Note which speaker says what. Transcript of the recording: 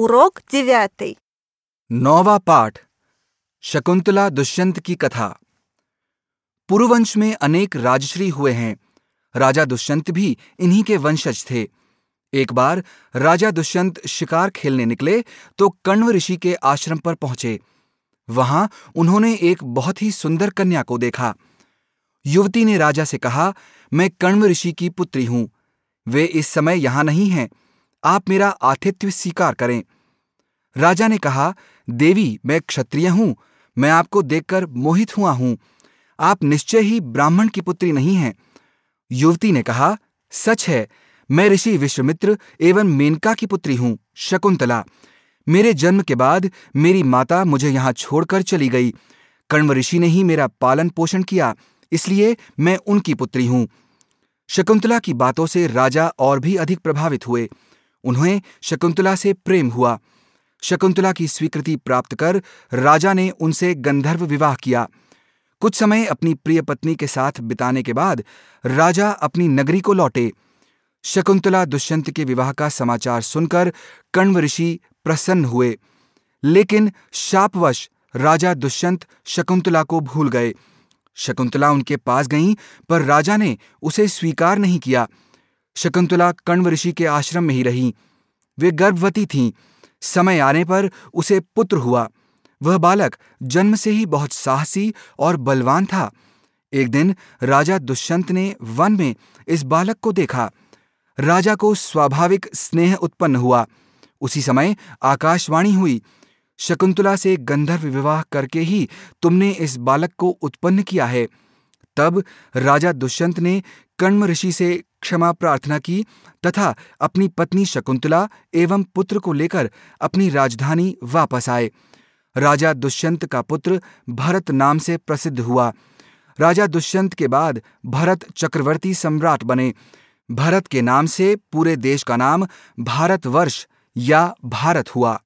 Speaker 1: Урок девятый.
Speaker 2: नौवा पाठ शकुंतला दुष्यंत की कथा पुरुवंश में अनेक राजश्री हुए हैं राजा दुष्यंत भी इन्हीं के वंशज थे एक बार राजा दुष्यंत शिकार खेलने निकले तो कण्व ऋषि के आश्रम पर पहुंचे वहां उन्होंने एक बहुत ही सुंदर कन्या को देखा युवती ने राजा से कहा मैं कण्व ऋषि की पुत्री हूं वे इस समय यहां नहीं हैं आप मेरा आतिथ्य स्वीकार करें। राजा ने कहा, देवी, मैं क्षत्रिय हूँ। मैं आपको देखकर मोहित हुआ हूँ। आप निश्चय ही ब्राह्मण की पुत्री नहीं हैं। युवती ने कहा, सच है, मैं ऋषि विश्वमित्र एवं मेनका की पुत्री हूँ, शकुंतला। मेरे जन्म के बाद मेरी माता मुझे यहाँ छोड़कर चली गई। कण्व ऋषि ने ही मेरा पालन पोषण किया, इसलिए मैं उनकी पुत्री हूँ। शकुंतला की बातों से राजा और भी अधिक प्रभावित हुए। उन्हें शकुंतला से प्रेम हुआ। शकुंतला की स्वीकृति प्राप्त कर राजा ने उनसे गंधर्व विवाह किया। कुछ समय अपनी प्रिय पत्नी के साथ बिताने के बाद राजा अपनी नगरी को लौटे। शकुंतला दुष्यंत के विवाह का समाचार सुनकर कण्व ऋषि प्रसन्न हुए। लेकिन शापवश राजा दुष्यंत शकुंतला को भूल गए। शकुंतला उनके पास गईं, पर राजा ने उसे स्वीकार नहीं किया। शकुंतला कण्व ऋषि के आश्रम में ही रही। वे गर्भवती थीं। समय आने पर उसे पुत्र हुआ। वह बालक जन्म से ही बहुत साहसी और बलवान था। एक दिन राजा दुष्यंत ने वन में इस बालक को देखा। राजा को स्वाभाविक स्नेह उत्पन्न हुआ। उसी समय आकाशवाणी हुई। शकुंतला से गंधर्व विवाह करके ही तुमने इस बालक को उत्पन्न किया है। तब राजा दुष्यंत ने कण्व ऋषि से क्षमा प्रार्थना की तथा अपनी पत्नी शकुंतला एवं पुत्र को लेकर अपनी राजधानी वापस आए। राजा दुष्यंत का पुत्र भरत नाम से प्रसिद्ध हुआ। राजा दुष्यंत के बाद भरत चक्रवर्ती सम्राट बने। भरत के नाम से पूरे देश का नाम भारतवर्ष या भारत हुआ।